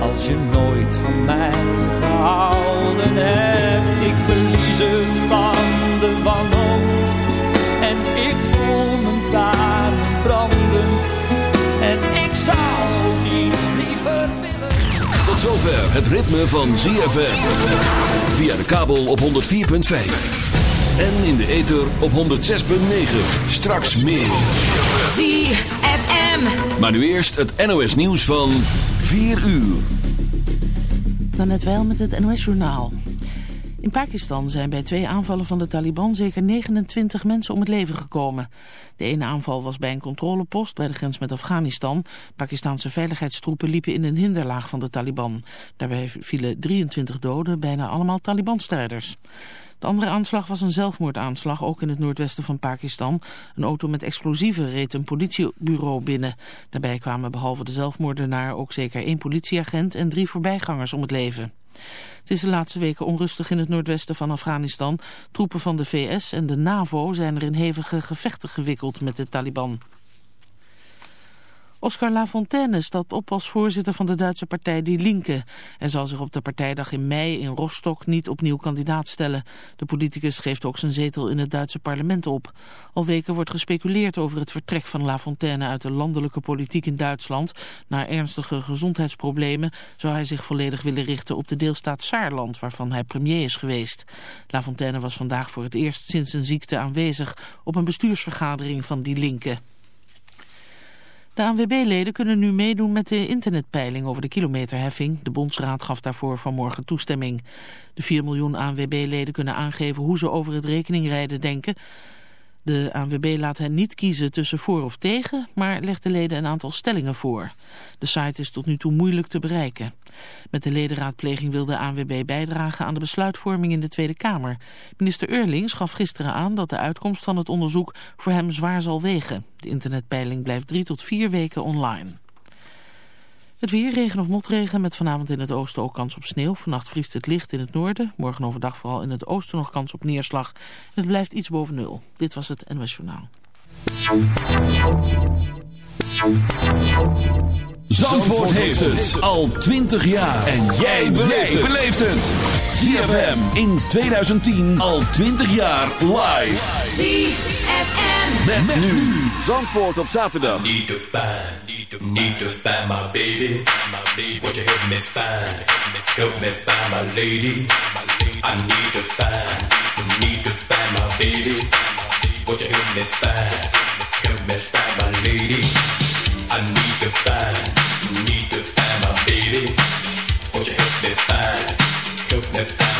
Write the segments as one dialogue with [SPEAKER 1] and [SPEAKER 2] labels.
[SPEAKER 1] als je nooit van mij gehouden hebt? Ik verlies het van de wanhoop en ik voel mijn tranen branden en ik zou niets liever willen.
[SPEAKER 2] Tot zover het ritme van ZFM. Via de kabel op 104.5. En in de ether op 106.9. Straks meer.
[SPEAKER 3] ZFM.
[SPEAKER 2] Maar nu eerst het NOS nieuws van 4 uur.
[SPEAKER 4] Dan net wel met het NOS-journaal. In Pakistan zijn bij twee aanvallen van de Taliban zeker 29 mensen om het leven gekomen. De ene aanval was bij een controlepost bij de grens met Afghanistan. Pakistanse veiligheidstroepen liepen in een hinderlaag van de Taliban. Daarbij vielen 23 doden, bijna allemaal Taliban-strijders. De andere aanslag was een zelfmoordaanslag, ook in het noordwesten van Pakistan. Een auto met explosieven reed een politiebureau binnen. Daarbij kwamen behalve de zelfmoordenaar ook zeker één politieagent en drie voorbijgangers om het leven. Het is de laatste weken onrustig in het noordwesten van Afghanistan. Troepen van de VS en de NAVO zijn er in hevige gevechten gewikkeld met de Taliban. Oscar Lafontaine stapt op als voorzitter van de Duitse partij Die Linke. Hij zal zich op de partijdag in mei in Rostock niet opnieuw kandidaat stellen. De politicus geeft ook zijn zetel in het Duitse parlement op. Al weken wordt gespeculeerd over het vertrek van Lafontaine uit de landelijke politiek in Duitsland. Na ernstige gezondheidsproblemen zou hij zich volledig willen richten op de deelstaat Saarland, waarvan hij premier is geweest. Lafontaine was vandaag voor het eerst sinds zijn ziekte aanwezig op een bestuursvergadering van Die Linke. De ANWB-leden kunnen nu meedoen met de internetpeiling over de kilometerheffing. De Bondsraad gaf daarvoor vanmorgen toestemming. De 4 miljoen ANWB-leden kunnen aangeven hoe ze over het rekeningrijden denken. De ANWB laat hen niet kiezen tussen voor of tegen, maar legt de leden een aantal stellingen voor. De site is tot nu toe moeilijk te bereiken. Met de ledenraadpleging wil de ANWB bijdragen aan de besluitvorming in de Tweede Kamer. Minister Eurlings gaf gisteren aan dat de uitkomst van het onderzoek voor hem zwaar zal wegen. De internetpeiling blijft drie tot vier weken online. Het weer, regen of motregen, met vanavond in het oosten ook kans op sneeuw. Vannacht vriest het licht in het noorden. Morgen overdag vooral in het oosten nog kans op neerslag. het blijft iets boven nul. Dit was het NOS Journaal.
[SPEAKER 2] Zandvoort heeft het al 20 jaar. En jij beleeft het. ZFM in 2010 al 20 jaar live.
[SPEAKER 3] ZFM.
[SPEAKER 2] Met, met nu. Zandvoort op zaterdag.
[SPEAKER 5] Need to find, need to, need to find my baby, my baby. Won't you help me find, help me find my lady. I need to find, need to find my baby. Won't you help me find, help me find my lady. I need to find, need to find my baby. Won't you help me find, help me find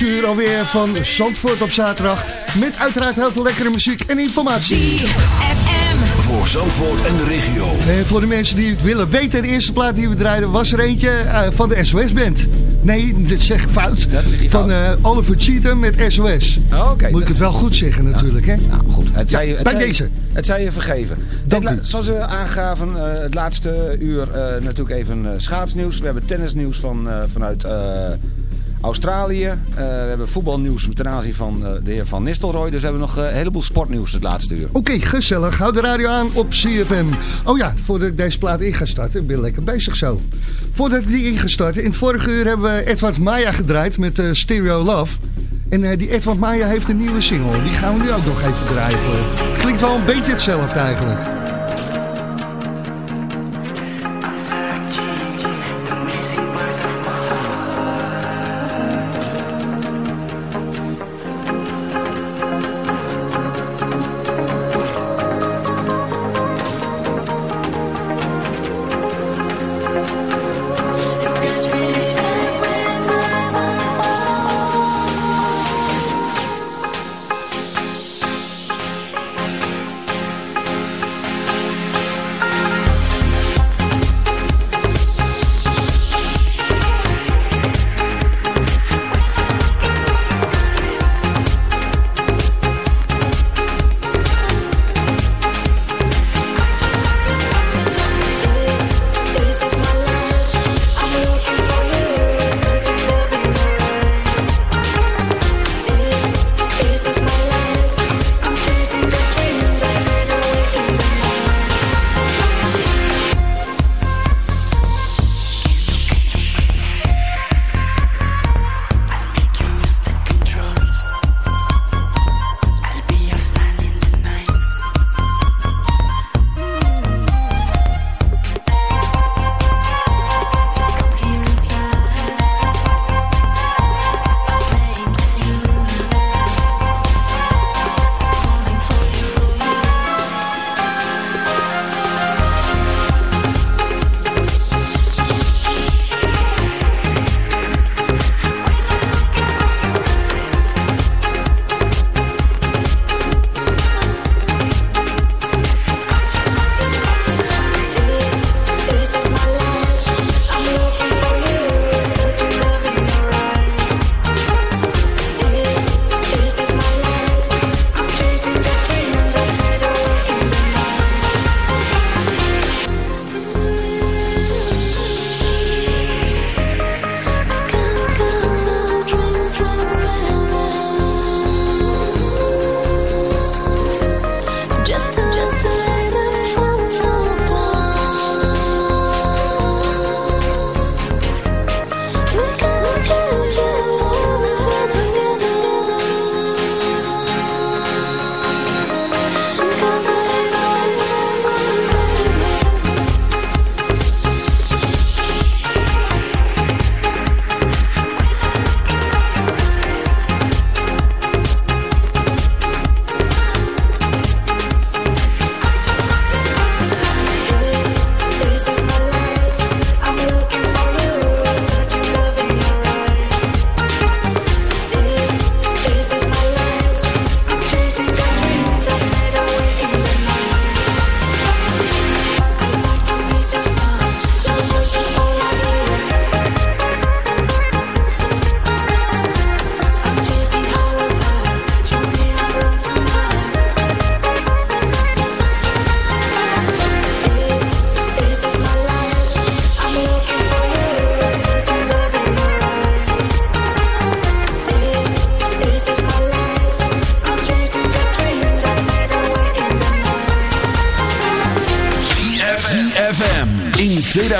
[SPEAKER 6] uur alweer van Zandvoort op zaterdag. Met uiteraard heel veel lekkere muziek en informatie.
[SPEAKER 2] ZFM. Voor Zandvoort en de regio.
[SPEAKER 6] En voor de mensen die het willen weten, de eerste plaat die we draaiden was er eentje uh, van de SOS Band. Nee, dit zeg ik fout. Dat zeg van uh, Oliver Cheatham met SOS. Oh, okay. Moet ik het wel goed zeggen natuurlijk, hè?
[SPEAKER 7] Nou, goed. Het zei, het
[SPEAKER 6] Bij deze.
[SPEAKER 7] Het zij je vergeven. Dit, zoals we aangaven, uh, het laatste uur natuurlijk even schaatsnieuws. We hebben tennisnieuws van, vanuit... Australië. Uh, we hebben voetbalnieuws ten aanzien van uh, de heer Van Nistelrooy. Dus we hebben nog uh, een heleboel sportnieuws het laatste uur.
[SPEAKER 6] Oké, gezellig. Houd de radio aan op CFM. Oh ja, voordat ik deze plaat in ga starten. Ik lekker bezig zo. Voordat ik die in ga starten. In het vorige uur hebben we Edward Maya gedraaid met Stereo Love. En die Edward Maya heeft een nieuwe single. Die gaan we nu ook nog even draaien. Klinkt wel een beetje hetzelfde eigenlijk.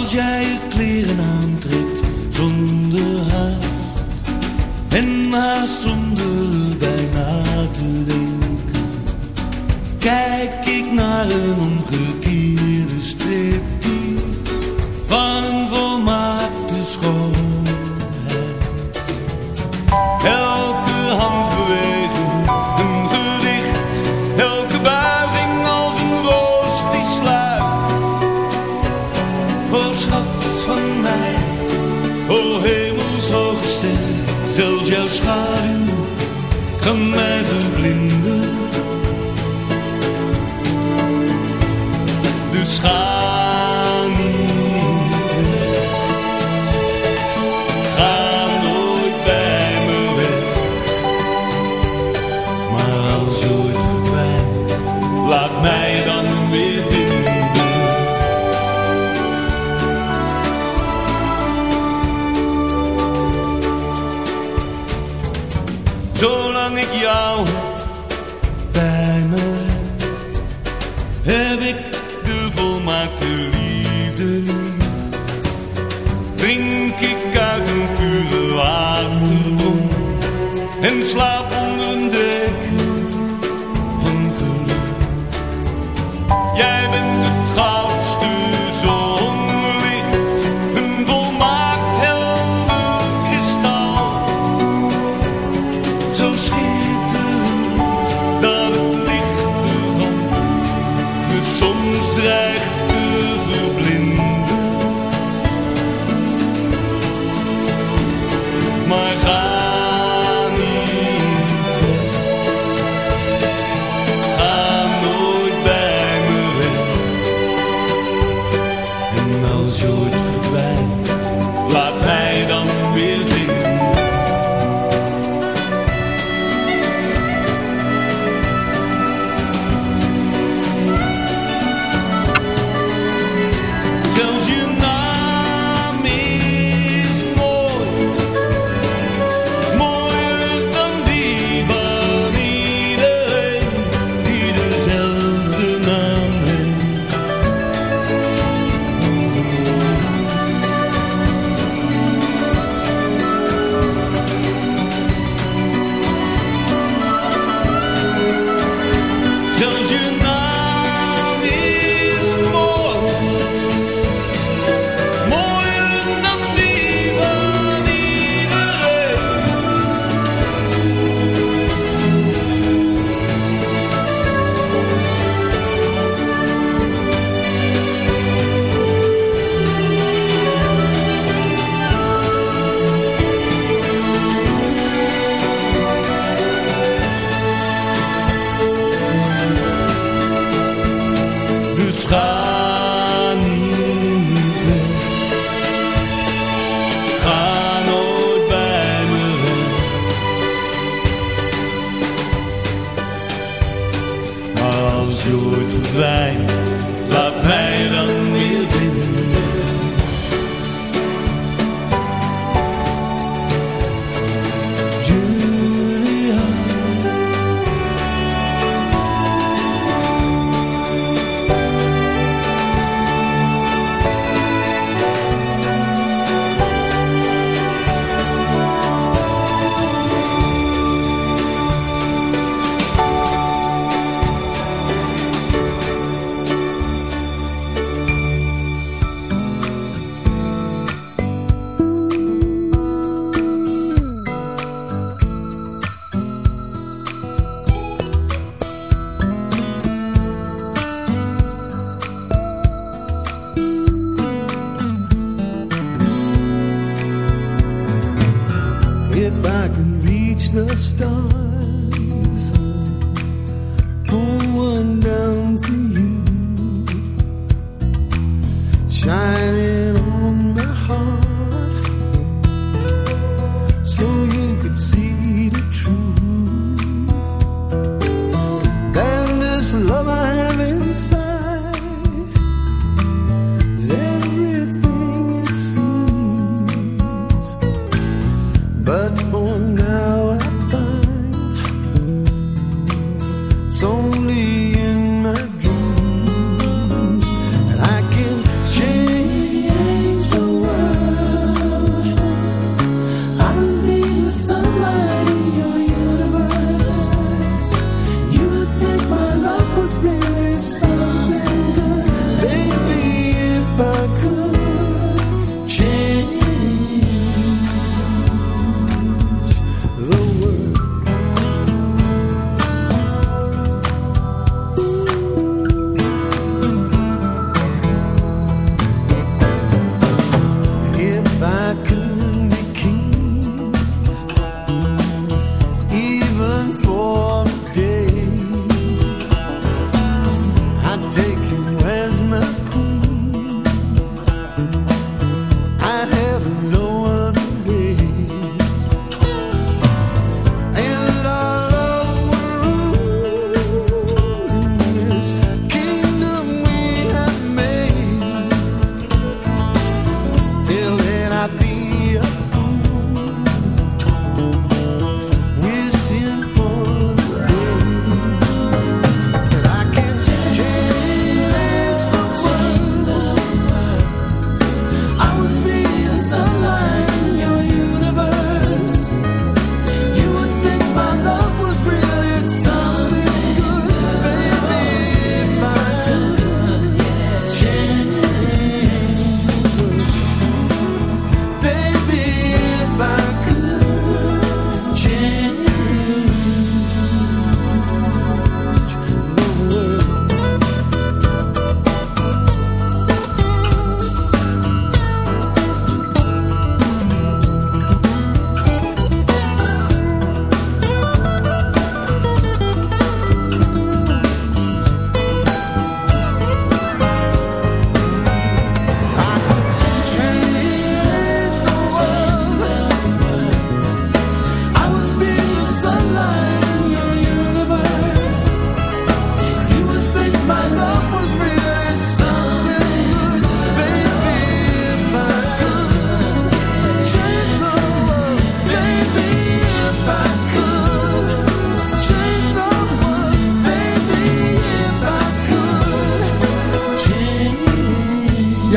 [SPEAKER 8] Als jij je kleren aantrekt zonder haast En haast zonder bijna te denken Kijk ik naar een
[SPEAKER 9] ongeluk.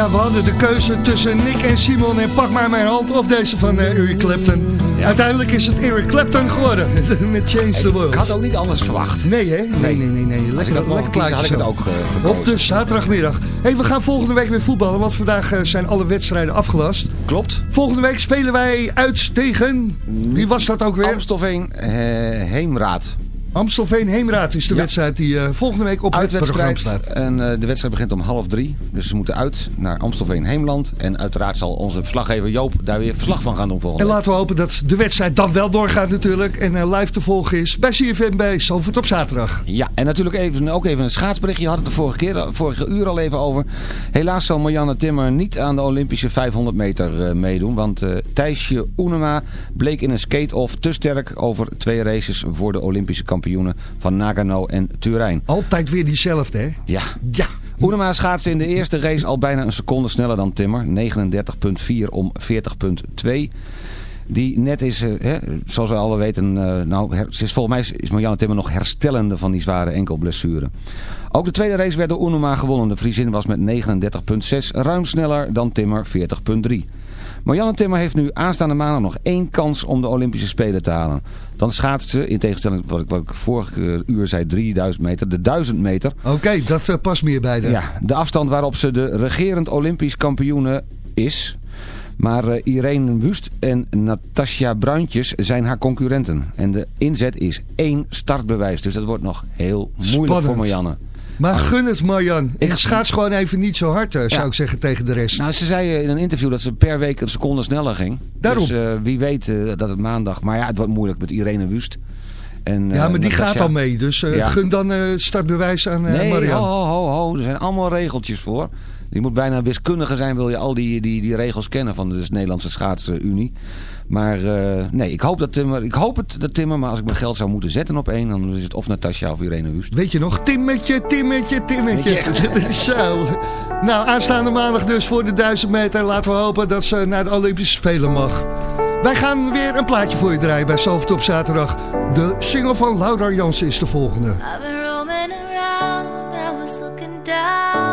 [SPEAKER 6] Ja, we hadden de keuze tussen Nick en Simon en Pak maar mijn hand of deze van eh, Eric Clapton. Uiteindelijk is het Eric Clapton geworden met Change the World.
[SPEAKER 7] Ik had ook niet anders verwacht.
[SPEAKER 6] Nee hè? Nee, nee, nee. nee. Lekker, lekker
[SPEAKER 7] kiezen,
[SPEAKER 6] plaatje
[SPEAKER 7] had ik het ook gekozen.
[SPEAKER 6] Op de zaterdagmiddag. hey, we gaan volgende week weer voetballen, want vandaag eh, zijn alle wedstrijden afgelast.
[SPEAKER 7] Klopt.
[SPEAKER 6] Volgende week spelen wij uit tegen... Wie was dat ook weer?
[SPEAKER 7] Amstelveen Heemraad.
[SPEAKER 6] Amstelveen Heemraad is de
[SPEAKER 7] Ja.
[SPEAKER 6] wedstrijd die eh, volgende week op het programma
[SPEAKER 7] Uitwedstrijd.
[SPEAKER 6] staat.
[SPEAKER 7] En eh, de wedstrijd begint om half drie. Dus ze moeten uit naar Amstelveen Heemland. En uiteraard zal onze verslaggever Joop daar weer verslag van gaan doen
[SPEAKER 6] En
[SPEAKER 7] volgende week.
[SPEAKER 6] laten we hopen dat de wedstrijd dan wel doorgaat natuurlijk. En eh, live te volgen is bij CFM bij Zalvoort op zaterdag.
[SPEAKER 7] Ja, en natuurlijk even, ook even een schaatsberichtje. Je had het de vorige, keer, vorige uur al even over. Helaas zal Marianne Timmer niet aan de Olympische 500 meter meedoen. Want Thijsje Oenema bleek in een skate-off te sterk over twee races voor de Olympische kampioenen van Nagano en Turijn.
[SPEAKER 6] Altijd weer diezelfde hè?
[SPEAKER 7] Ja,
[SPEAKER 6] Ja.
[SPEAKER 7] Oenema schaatste in de eerste race al bijna een seconde sneller dan Timmer. 39,4 om 40,2. Die net is, eh, hè, zoals we alle weten, eh, nou, her- is, volgens mij is- Marianne Timmer nog herstellende van die zware enkelblessure. Ook de tweede race werd door Oenema gewonnen. De Friesin was met 39,6 ruim sneller dan Timmer 40,3. Marianne Timmer heeft nu aanstaande maandag nog één kans om de Olympische Spelen te halen. Dan schaatst ze, in tegenstelling tot wat ik, vorige uur zei, 3000 meter, de 1000 meter.
[SPEAKER 6] Oké, dat eh, past meer bij de...
[SPEAKER 7] Ja, de afstand waarop ze de regerend Olympisch kampioene is. Maar eh, Irene Wust en Natasja Bruintjes zijn haar concurrenten. En de inzet is één startbewijs. Dus dat wordt nog heel moeilijk
[SPEAKER 6] Spannend.
[SPEAKER 7] voor Marianne.
[SPEAKER 6] Maar gun het Marjan.
[SPEAKER 7] Ik-
[SPEAKER 6] schaats gewoon even niet zo hard, eh, zou
[SPEAKER 7] Ja.
[SPEAKER 6] ik zeggen, tegen de rest.
[SPEAKER 7] Nou, ze zei eh, in een interview dat ze per week een seconde sneller ging.
[SPEAKER 6] Daarom.
[SPEAKER 7] Dus eh, wie weet dat het maandag... Maar ja, het wordt moeilijk met Irene Wust. En,
[SPEAKER 6] ja, maar die gaat al mee. Dus
[SPEAKER 7] Ja.
[SPEAKER 6] gun dan eh, startbewijs aan eh
[SPEAKER 7] Nee,
[SPEAKER 6] Marjan.
[SPEAKER 7] ho, ho, ho, ho. Er zijn allemaal regeltjes voor. Je moet bijna wiskundige zijn, wil je al die, die, die regels kennen van de dus Nederlandse schaatsunie. Maar uh, nee, ik hoop, dat Timmer, ik hoop het dat Timmer, maar als ik mijn geld zou moeten zetten op één, dan is het of Natasja of Irene Wust.
[SPEAKER 6] Weet je nog, Timmetje, Timmetje, Timmetje. Zo. Nou, aanstaande maandag dus voor de 1000 meter. Laten we hopen dat ze naar de Olympische Spelen mag. Wij gaan weer een plaatje voor je draaien bij Zalvert op zaterdag. De single van Laura Jansen is de volgende.
[SPEAKER 10] I've been roaming around, I was looking down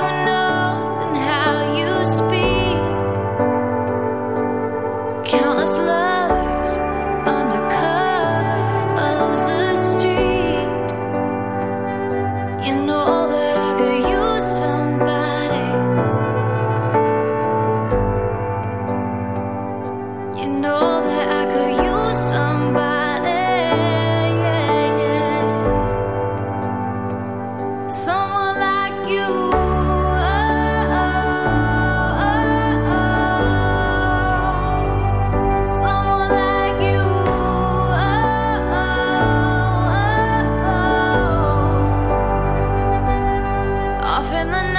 [SPEAKER 10] oh, oh. Off in the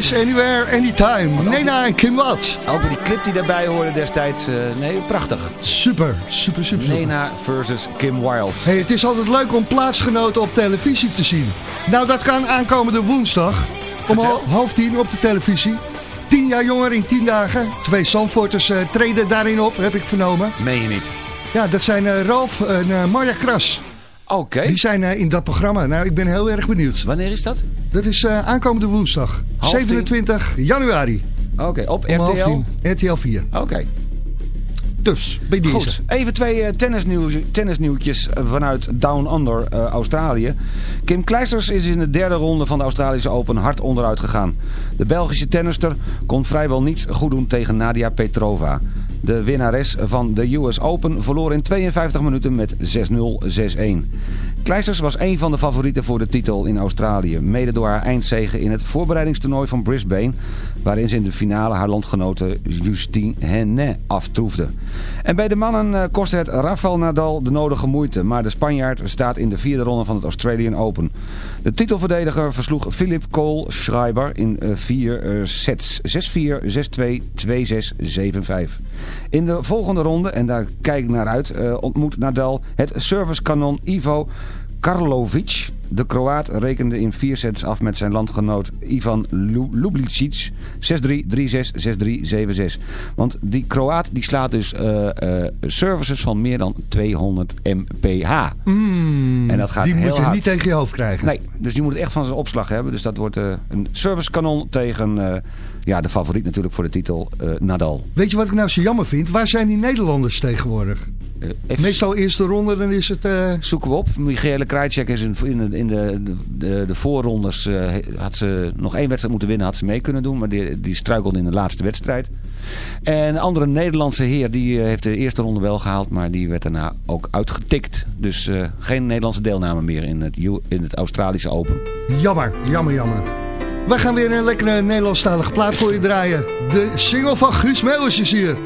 [SPEAKER 6] place, anywhere, anytime. Nena en Kim Watts.
[SPEAKER 7] Over die clip die daarbij hoorde destijds. eh, nee, prachtig.
[SPEAKER 6] Super, super, super.
[SPEAKER 7] Nena versus Kim Wilde.
[SPEAKER 6] Hey, het is altijd leuk om plaatsgenoten op televisie te zien. Nou, dat kan aankomende woensdag. Om
[SPEAKER 7] Vertel.
[SPEAKER 6] hal- half tien op de televisie. Tien jaar jonger in tien dagen. Twee Zandvoorters eh, treden daarin op, heb ik vernomen.
[SPEAKER 7] Meen je niet?
[SPEAKER 6] Ja, dat zijn eh, Ralf en eh, Marja Kras.
[SPEAKER 7] Oké.
[SPEAKER 6] Die zijn in dat programma. Nou, ik ben heel erg benieuwd.
[SPEAKER 7] Wanneer is dat?
[SPEAKER 6] Dat is aankomende woensdag.
[SPEAKER 7] Half tien?
[SPEAKER 6] 27 januari.
[SPEAKER 7] Oké, op
[SPEAKER 6] half
[SPEAKER 7] RTL?
[SPEAKER 6] tien. RTL 4.
[SPEAKER 7] Oké.
[SPEAKER 6] Dus, bij deze.
[SPEAKER 7] Goed, even twee eh, tennisnieuws, tennisnieuwtjes eh, vanuit Down Under, eh, Australië. Kim Kleisters is in de derde ronde van de Australische Open hard onderuit gegaan. De Belgische tennister kon vrijwel niets goed doen tegen Nadia Petrova. De winnares van de US Open verloor in 52 minuten met 6-0, 6-1. Kleisters was een van de favorieten voor de titel in Australië. Mede door haar eindzege in het voorbereidingstoernooi van Brisbane... waarin ze in de finale haar landgenote Justine Henin aftroefde. En bij de mannen eh, kostte het Rafael Nadal de nodige moeite... maar de Spanjaard staat in de vierde ronde van het Australian Open. De titelverdediger versloeg Philip Cole Schreiber in eh, vier eh, sets. 6-4, 6-2, 2-6, 7-5. In de volgende ronde, en daar kijk ik naar uit, ontmoet Nadal het servicekanon Ivo Karlovic. De Kroaat rekende in vier sets af met zijn landgenoot Ivan Lu- Ljublicic 6-3, 3-6, 6-3, 7-6. Want die Kroaat die slaat dus eh, eh, services van meer dan 200 mph.
[SPEAKER 6] Mm,
[SPEAKER 7] En dat gaat
[SPEAKER 6] die
[SPEAKER 7] heel
[SPEAKER 6] moet je
[SPEAKER 7] hard.
[SPEAKER 6] niet tegen je hoofd krijgen.
[SPEAKER 7] Nee, dus die moet het echt van zijn opslag hebben. Dus dat wordt eh, een servicekanon tegen ja, de favoriet natuurlijk voor de titel, Nadal.
[SPEAKER 6] Weet je wat ik nou zo jammer vind? Waar zijn die Nederlanders tegenwoordig?
[SPEAKER 7] Eh, even
[SPEAKER 6] Meestal eerste ronde, dan is het... eh,
[SPEAKER 7] zoeken we op. Michele Krajcek is in, in, de, in de, de, de voorrondes, eh, had ze nog één wedstrijd moeten winnen, had ze mee kunnen doen. Maar die, die struikelde in de laatste wedstrijd. En een andere Nederlandse heer, die heeft de eerste ronde wel gehaald, maar die werd daarna ook uitgetikt. Dus geen Nederlandse deelname meer in het, in het Australische Open.
[SPEAKER 6] Jammer, jammer, jammer. We gaan weer een lekkere Nederlandstalige plaat voor je draaien. De single van Guus Meeuwis is hier.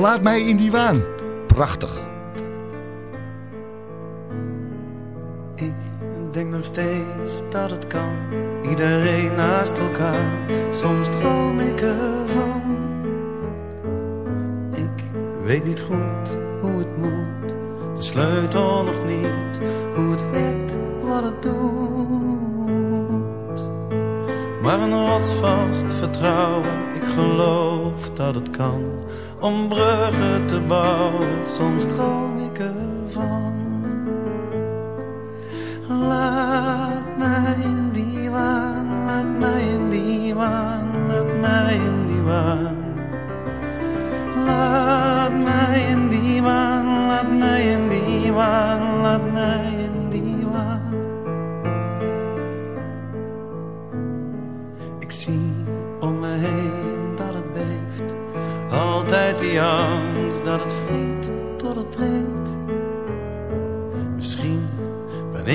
[SPEAKER 6] Laat mij in die waan.
[SPEAKER 7] Prachtig.
[SPEAKER 11] Ik denk nog steeds dat het kan. Iedereen naast elkaar. Soms droom ik ervan. Ik weet niet goed hoe het moet. De sleutel nog niet. Hoe het werkt, wat het doet. Maar een rotsvast vertrouwen. Ik geloof dat het kan. Om bruggen te bouwen. Soms droom ik ervan.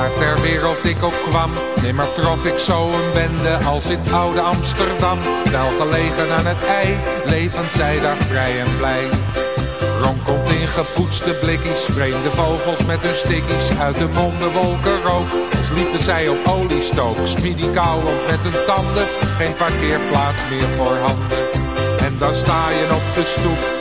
[SPEAKER 12] Waar ter wereld ik ook kwam, nimmer trof ik zo een bende als in oude Amsterdam. Wel gelegen aan het ei, levend zij daar vrij en blij. Ronkelt in gepoetste blikjes, vreemde vogels met hun stikkies. Uit de monden wolken rook, als liepen zij op oliestook. Speedy kauwend met hun tanden, geen parkeerplaats meer voor handen. En dan sta je op de stoep,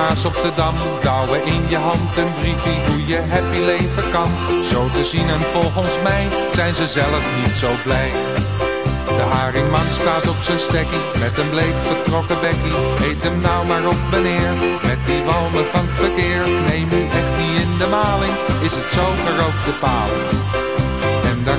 [SPEAKER 12] Krishna's op de Dam, douwen in je hand een briefie hoe je happy leven kan. Zo te zien en volgens mij zijn ze zelf niet zo blij. De haringman staat op zijn stekkie, met een bleek vertrokken bekkie. Eet hem nou maar op meneer, met die walmen van het verkeer. Neem u echt niet in de maling, is het zo gerookte paling.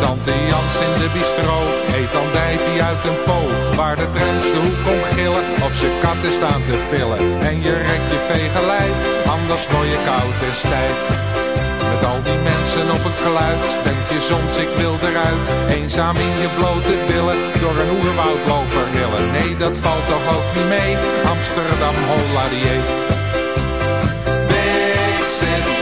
[SPEAKER 12] Tante Jans in de bistro eet andijvie uit een poog. Waar de trams de hoek om gillen of ze katten staan te villen. En je rekt je vege lijf, anders word je koud en stijf. Met al die mensen op het geluid, denk je soms ik wil eruit. Eenzaam in je blote billen, door een oerwoud lopen rillen. Nee, dat valt toch ook niet mee, Amsterdam, holladier. Big City.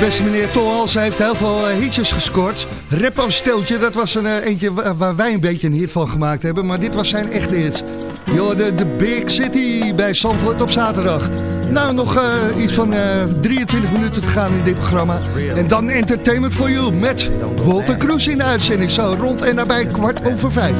[SPEAKER 13] Beste meneer Tom Hals heeft heel veel eh, hitjes gescoord. Repo Steltje, dat was een eh, eentje wa- waar wij een beetje een hit van gemaakt hebben. Maar dit was zijn echte hit. Yo, de, Big City bij Zandvoort op zaterdag. Nou, nog eh, iets van eh, 23 minuten te gaan in dit programma. En dan Entertainment for You met Walter Kroes in de uitzending. Zo rond en nabij kwart over vijf.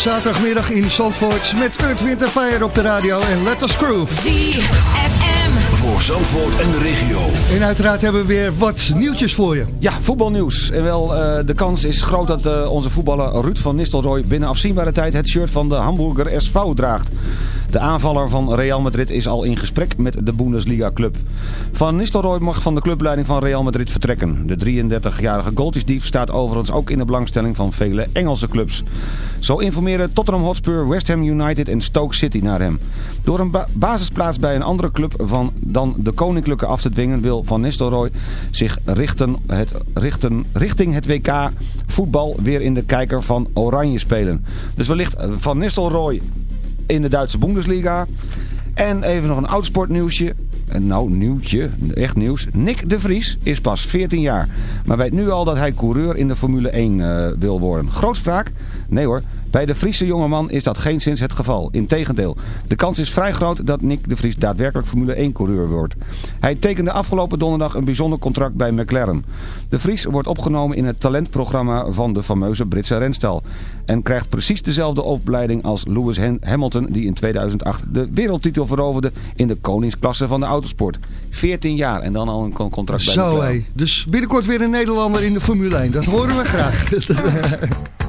[SPEAKER 14] Zaterdagmiddag in Zandvoort met Earth, Wind Fire op de radio en Let Us Groove.
[SPEAKER 10] ZFM.
[SPEAKER 2] Voor Zandvoort en de regio.
[SPEAKER 14] En uiteraard hebben we weer wat nieuwtjes voor je.
[SPEAKER 7] Ja, voetbalnieuws. En wel, eh, de kans is groot dat eh, onze voetballer Ruud van Nistelrooy binnen afzienbare tijd het shirt van de Hamburger SV draagt. De aanvaller van Real Madrid is al in gesprek met de Bundesliga-club. Van Nistelrooy mag van de clubleiding van Real Madrid vertrekken. De 33-jarige goaltjesdief staat overigens ook in de belangstelling van vele Engelse clubs. Zo informeren Tottenham Hotspur, West Ham United en Stoke City naar hem. Door een ba- basisplaats bij een andere club van dan de Koninklijke af te dwingen... wil Van Nistelrooy zich richten, het, richten, richting het WK voetbal weer in de kijker van Oranje spelen. Dus wellicht Van Nistelrooy in de Duitse Bundesliga. En even nog een oud sportnieuwsje. En Nou, nieuwtje, echt nieuws. Nick de Vries is pas 14 jaar. Maar weet nu al dat hij coureur in de Formule 1 eh, wil worden. Grootspraak? Nee hoor. Bij de Friese jongeman is dat geen sinds het geval. Integendeel. De kans is vrij groot dat Nick de Vries daadwerkelijk Formule 1 coureur wordt. Hij tekende afgelopen donderdag een bijzonder contract bij McLaren. De Vries wordt opgenomen in het talentprogramma van de fameuze Britse renstal. En krijgt precies dezelfde opleiding als Lewis Ham- Hamilton die in 2008 de wereldtitel veroverde in de koningsklasse van de autosport. 14 jaar en dan al een con- contract bij
[SPEAKER 14] Zo
[SPEAKER 7] McLaren.
[SPEAKER 14] hé. Dus binnenkort weer een Nederlander in de Formule 1. Dat horen we graag.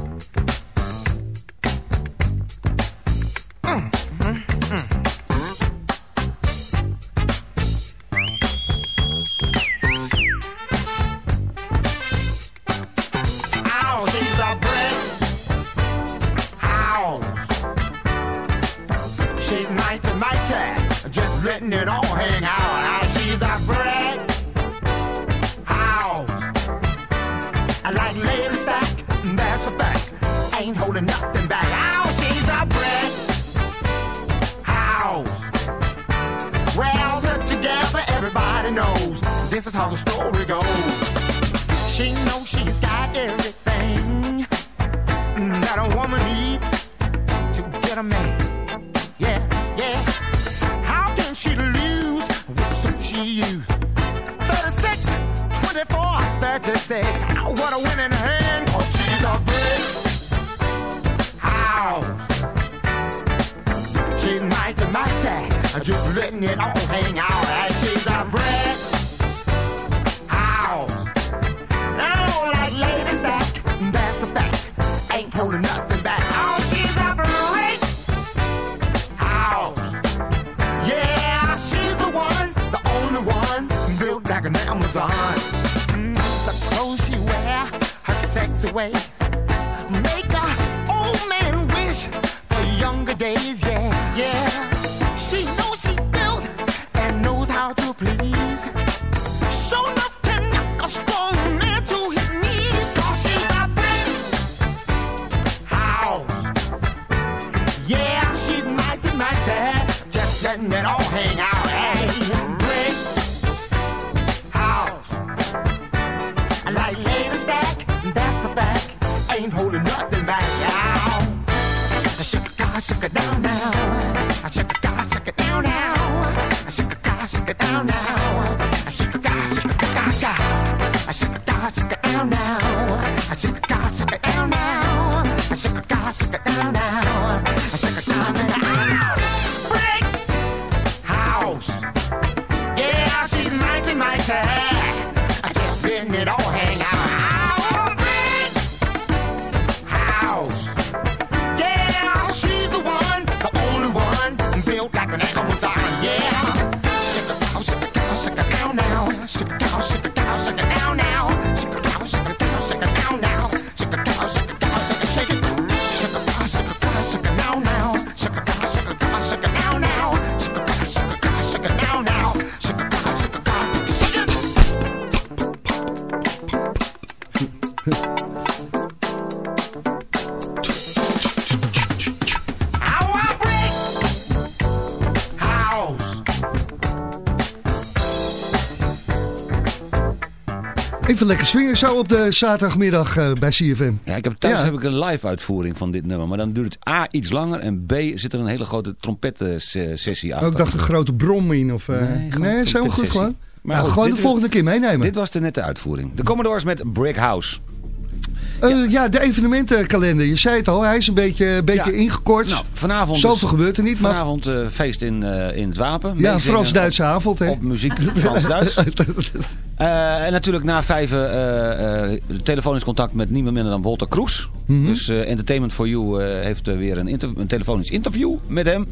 [SPEAKER 14] lekker swingen zo op de zaterdagmiddag eh, bij CFM.
[SPEAKER 7] Ja, ik heb, thuis
[SPEAKER 14] Ja.
[SPEAKER 7] heb ik een live uitvoering van dit nummer. Maar dan duurt het A iets langer en B zit er een hele grote trompettensessie achter.
[SPEAKER 14] Oh, ik dacht een grote brom in. Of, eh,
[SPEAKER 7] Nee,
[SPEAKER 14] helemaal goed gewoon.
[SPEAKER 7] Maar
[SPEAKER 14] nou,
[SPEAKER 7] goed,
[SPEAKER 14] gewoon de volgende keer meenemen.
[SPEAKER 7] Dit was de nette uitvoering. De Commodores met Brick House.
[SPEAKER 6] Eh, ja. de evenementenkalender. Je zei het al, hij is een beetje, een beetje ingekort.
[SPEAKER 7] Nou, vanavond
[SPEAKER 6] Zoveel
[SPEAKER 7] is-
[SPEAKER 6] gebeurt er niet. Maar
[SPEAKER 7] Vanavond eh, feest in, eh, in het Wapen.
[SPEAKER 6] ja, Frans-Duitse avond. Hè?
[SPEAKER 7] Op, muziek Frans-Duits. En natuurlijk na vijf eh, telefonisch contact met niemand minder dan Walter Kroes.
[SPEAKER 6] Mhm.
[SPEAKER 7] Dus Entertainment for You heeft weer een, een telefonisch interview met hem.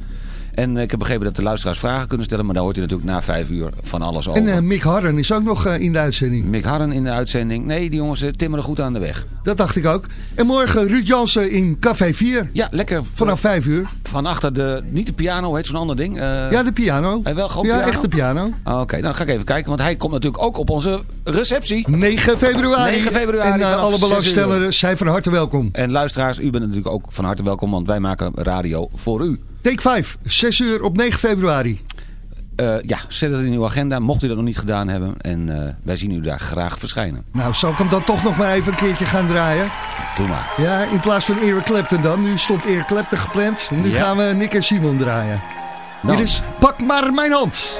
[SPEAKER 7] En ik heb begrepen dat de luisteraars vragen kunnen stellen. Maar daar hoort hij natuurlijk na vijf uur van alles over.
[SPEAKER 6] En eh, Mick Harren is ook nog eh, in de uitzending.
[SPEAKER 7] Mick Harren in de uitzending. Nee, die jongens eh, timmeren goed aan de weg.
[SPEAKER 6] Dat dacht ik ook. En morgen Ruud Jansen in Café 4.
[SPEAKER 7] Ja, lekker.
[SPEAKER 6] Vanaf 5 uur.
[SPEAKER 7] Van achter de, niet de piano, heet zo'n ander ding.
[SPEAKER 6] Ja, de piano.
[SPEAKER 7] eh, wel gewoon
[SPEAKER 6] ja,
[SPEAKER 7] piano?
[SPEAKER 6] echt de piano.
[SPEAKER 7] Ah, Oké, nou, dan ga ik even kijken. Want hij komt natuurlijk ook op onze receptie.
[SPEAKER 6] 9 februari.
[SPEAKER 7] 9 februari
[SPEAKER 6] En alle
[SPEAKER 7] 6 uur.
[SPEAKER 6] belangstellenden zijn van harte welkom.
[SPEAKER 7] En luisteraars, u bent natuurlijk ook van harte welkom, want wij maken radio voor u.
[SPEAKER 6] Take 5, 6 uur op 9 februari.
[SPEAKER 7] Eh, ja, zet het in uw agenda, mocht u dat nog niet gedaan hebben. En eh, wij zien u daar graag verschijnen.
[SPEAKER 6] Nou, zal ik hem dan toch nog maar even een keertje gaan draaien?
[SPEAKER 7] Doe maar.
[SPEAKER 6] Ja, in plaats van Eric Clapton dan. Nu stond Eric Clapton gepland. Nu
[SPEAKER 7] Ja.
[SPEAKER 6] gaan we Nick en Simon draaien.
[SPEAKER 7] Nou.
[SPEAKER 6] Hier is Pak maar mijn hand.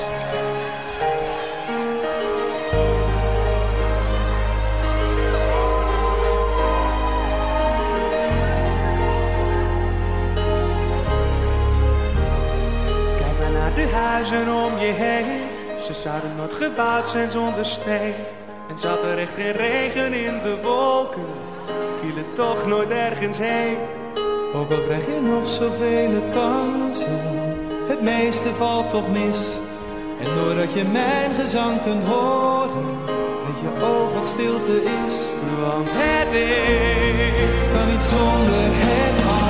[SPEAKER 15] Huizen je heen. Ze zouden nooit gebouwd zijn zonder steen. En zat er echt geen regen in de wolken, viel het toch nooit ergens heen. Ook al krijg je nog zoveel kansen, het meeste valt toch mis. En doordat je mijn gezang kunt horen, weet je ook wat stilte is. Want het is kan niet zonder het.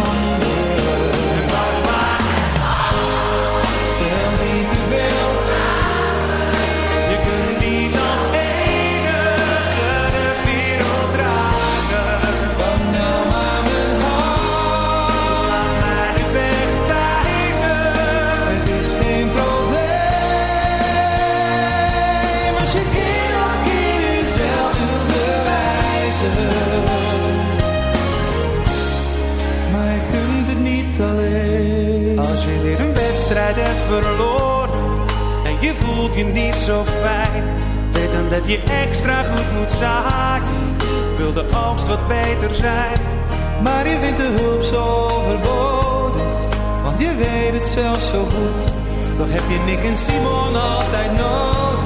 [SPEAKER 15] Je extra goed moet zaaien. Wil de oogst wat beter zijn, maar je vindt de hulp zo overbodig, want je weet het zelf zo goed. Toch heb je Nick en Simon altijd nodig.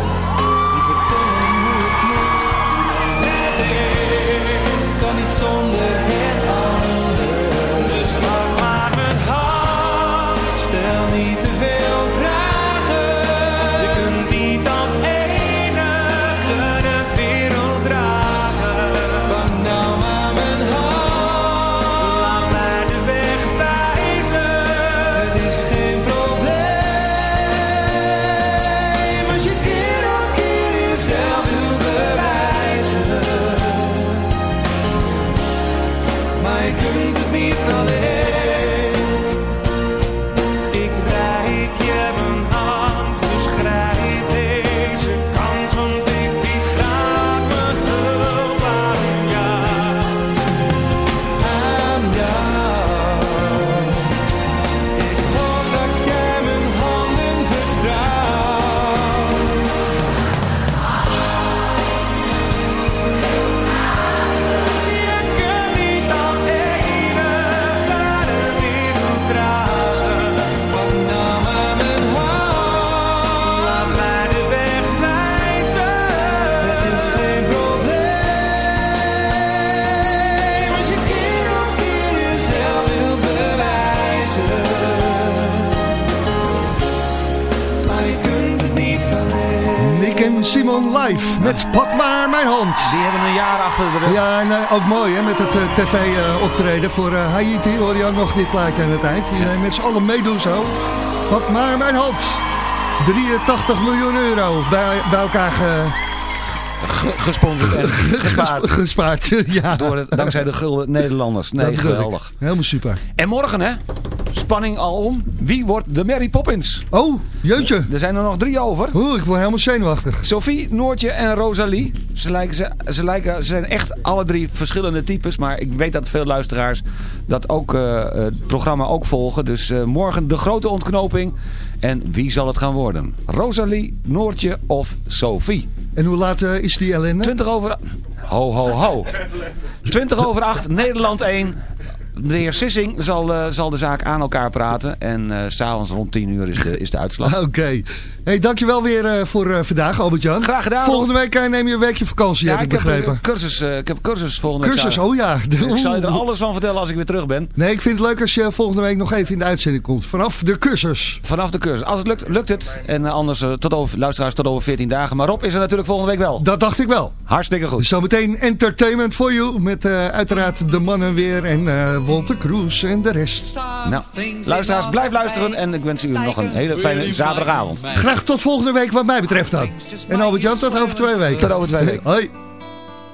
[SPEAKER 6] Live met Pak maar mijn hand.
[SPEAKER 7] Die hebben een jaar achter de rug.
[SPEAKER 6] Ja, en eh, ook mooi hè, met het eh, tv-optreden voor eh, Haiti. Hoor je ook nog dit plaatje aan het eind. Iedereen met z'n allen meedoen zo. Pak maar mijn hand. 83 miljoen euro bij, bij elkaar ge,
[SPEAKER 7] Ge- gesponsord en gespaard.
[SPEAKER 6] gespaard. ja.
[SPEAKER 7] Door het, dankzij de gulden Nederlanders. Nee, geweldig.
[SPEAKER 6] Helemaal super.
[SPEAKER 7] En morgen hè, spanning al om. Wie wordt de Mary Poppins?
[SPEAKER 6] Oh, jeutje.
[SPEAKER 7] Er zijn er nog drie over.
[SPEAKER 6] Oeh, ik word helemaal zenuwachtig.
[SPEAKER 7] Sophie, Noortje en Rosalie. Ze, lijken, ze, ze, lijken, ze zijn echt alle drie verschillende types. Maar ik weet dat veel luisteraars dat ook, eh, het programma ook volgen. Dus eh, morgen de grote ontknoping. En wie zal het gaan worden? Rosalie, Noortje of Sophie?
[SPEAKER 6] En hoe laat eh, is die ellende?
[SPEAKER 7] 20 over... Ho, ho, ho. 20 over 8, Nederland 1. De heer Sissing zal, eh, zal de zaak aan elkaar praten. En eh, s'avonds rond 10 uur is de, is de uitslag.
[SPEAKER 6] Oké. Hey, dankjewel weer eh, voor eh, vandaag, Albert-Jan.
[SPEAKER 7] Graag gedaan.
[SPEAKER 6] Volgende week eh, neem je een weekje vakantie, heb ik
[SPEAKER 7] ik heb,
[SPEAKER 6] begrepen.
[SPEAKER 7] een cursus, eh, ik heb cursus volgende week.
[SPEAKER 6] Cursus, oh ja.
[SPEAKER 7] Ik zal je er alles van vertellen als ik weer terug ben.
[SPEAKER 6] Nee, ik vind het leuk als je volgende week nog even in de uitzending komt. Vanaf de cursus.
[SPEAKER 7] Vanaf de cursus. Als het lukt, lukt het. En anders, tot over, luisteraars, tot over 14 dagen. Maar Rob is er natuurlijk volgende week wel.
[SPEAKER 6] Dat dacht ik wel.
[SPEAKER 7] Hartstikke goed.
[SPEAKER 6] Zometeen entertainment for you. Met eh, uiteraard de mannen weer en eh Walter Kroes en de rest.
[SPEAKER 7] Nou, luisteraars, blijf luisteren. En ik wens u nog een hele fijne zaterdagavond.
[SPEAKER 6] Graag tot volgende week wat mij betreft dan. En Albert-Jan tot over twee weken.
[SPEAKER 7] Tot over twee weken.
[SPEAKER 6] Hoi.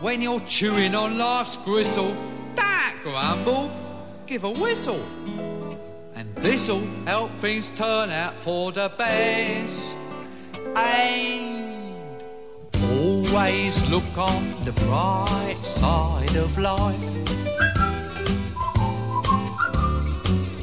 [SPEAKER 16] When you're chewing on life's gristle, that grumble, give a whistle. And this'll help things turn out for the best. And always look on the bright side of life.